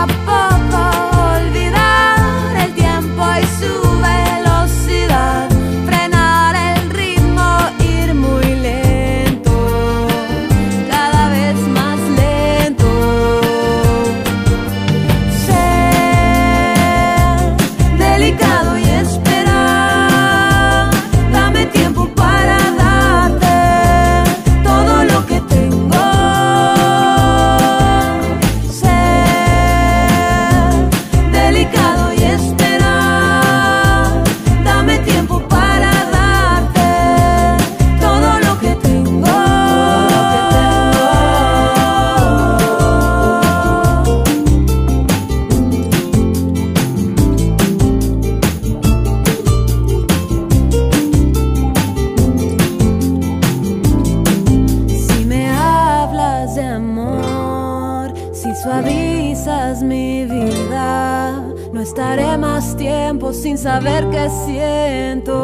Papa. Mi vida, no estaré más tiempo sin saber qué siento.